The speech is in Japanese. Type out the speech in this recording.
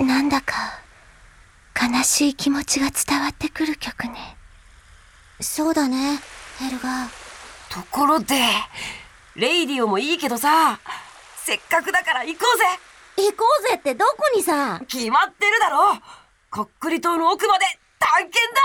なんだか悲しい気持ちが伝わってくる曲ね。そうだね、ヘルガー。ところで、レイディオもいいけどさ、せっかくだから行こうぜ行こうぜってどこにさ決まってるだろこっくり島の奥まで探検だ